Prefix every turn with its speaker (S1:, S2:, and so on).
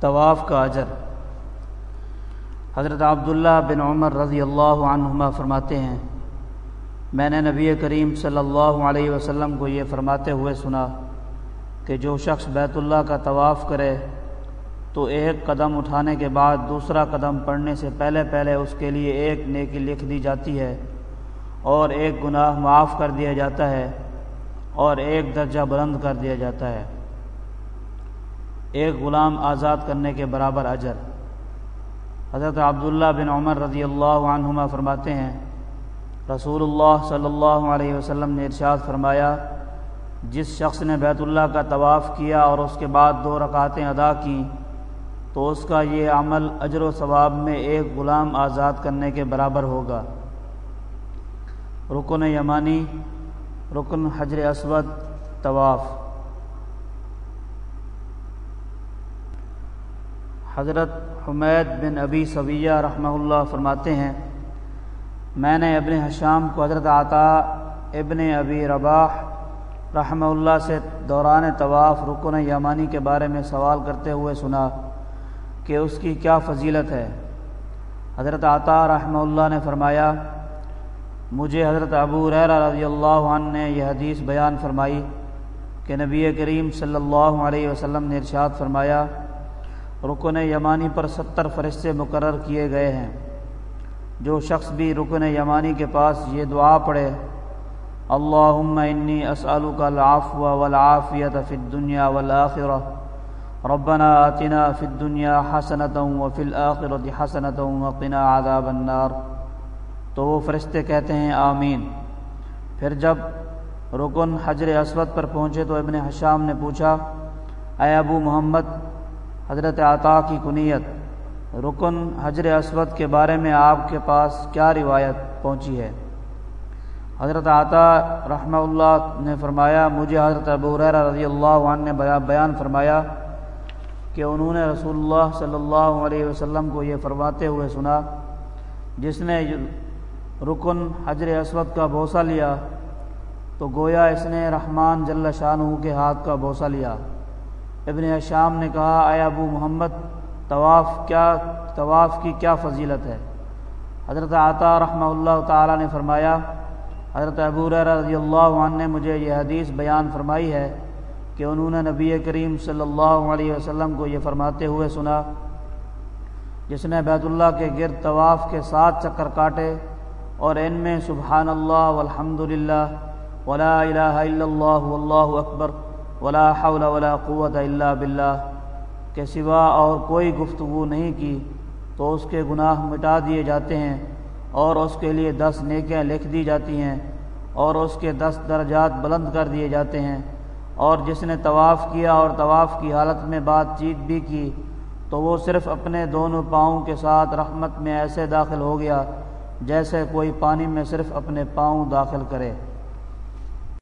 S1: طواف کا اجر۔ حضرت عبداللہ بن عمر رضی اللہ عنہما فرماتے ہیں، میں نے نبی کریم صلی اللہ علیہ وسلم کو یہ فرماتے ہوئے سنا کہ جو شخص بیت اللہ کا طواف کرے تو ایک قدم اٹھانے کے بعد دوسرا قدم پڑھنے سے پہلے پہلے اس کے لیے ایک نیکی لکھ دی جاتی ہے اور ایک گناہ معاف کر دیا جاتا ہے اور ایک درجہ بلند کر دیا جاتا ہے۔ ایک غلام آزاد کرنے کے برابر اجر۔ حضرت عبداللہ بن عمر رضی اللہ عنہما فرماتے ہیں رسول اللہ صلی اللہ علیہ وسلم نے ارشاد فرمایا، جس شخص نے بیت اللہ کا طواف کیا اور اس کے بعد دو رکعتیں ادا کیں، تو اس کا یہ عمل اجر و ثواب میں ایک غلام آزاد کرنے کے برابر ہوگا۔ رکن یمانی، رکن حجر اسود، طواف۔ حضرت حمید بن ابی سویہ رحمہ اللہ فرماتے ہیں، میں نے ابن حشام کو حضرت عطا ابن ابی رباح رحمہ اللہ سے دوران طواف، رکن یمانی کے بارے میں سوال کرتے ہوئے سنا کہ اس کی کیا فضیلت ہے۔ حضرت عطا رحمہ اللہ نے فرمایا، مجھے حضرت ابو ریرا رضی اللہ عنہ نے یہ حدیث بیان فرمائی کہ نبی کریم صلی اللہ علیہ وسلم نے ارشاد فرمایا رکن یمانی پر ستر فرشتے مقرر کیے گئے ہیں۔ جو شخص بھی رکن یمانی کے پاس یہ دعا پڑھے، اللہم انی اسألک العفو والعافیت فی الدنیا والآخرہ، ربنا آتنا فی الدنیا حسنتا وفی الآخرت حسنتا وقنا عذاب النار۔ تو وہ فرشتے کہتے ہیں، آمین۔ پھر جب رکن حجر اسود پر پہنچے تو ابن حشام نے پوچھا، اے ابو محمد حضرت عطا کی کنیت، رکن حجر اسود کے بارے میں آپ کے پاس کیا روایت پہنچی ہے؟ حضرت عطا رحمہ اللہ نے فرمایا، مجھے حضرت ابو رضی اللہ عنہ نے بیان فرمایا کہ انہوں نے رسول اللہ صلی اللہ علیہ وسلم کو یہ فرماتے ہوئے سنا، جس نے رکن حجر اسود کا بوسہ لیا، تو گویا اس نے رحمان جل شاہ کے ہاتھ کا بوسہ لیا۔ ابن شام نے کہا، اے ابو محمد، طواف کیا، طواف کی کیا فضیلت ہے؟ حضرت عطا رحمہ اللہ تعالیٰ نے فرمایا، حضرت ابو رضی اللہ عنہ نے مجھے یہ حدیث بیان فرمائی ہے کہ انہوں نے نبی کریم صلی اللہ علیہ وسلم کو یہ فرماتے ہوئے سنا، جس نے بیت اللہ کے گرد طواف کے ساتھ چکر کاٹے اور ان میں سبحان اللہ والحمد للہ ولا الہ الا اللہ واللہ اکبر ولا حول ولا قوت الا باللہ کے سوا اور کوئی گفتگو نہیں کی، تو اس کے گناہ مٹا دیے جاتے ہیں، اور اس کے لیے دس نیکیاں لکھ دی جاتی ہیں، اور اس کے دس درجات بلند کر دیے جاتے ہیں۔ اور جس نے طواف کیا اور طواف کی حالت میں بات چیت بھی کی، تو وہ صرف اپنے دونوں پاؤں کے ساتھ رحمت میں ایسے داخل ہو گیا، جیسے کوئی پانی میں صرف اپنے پاؤں داخل کرے۔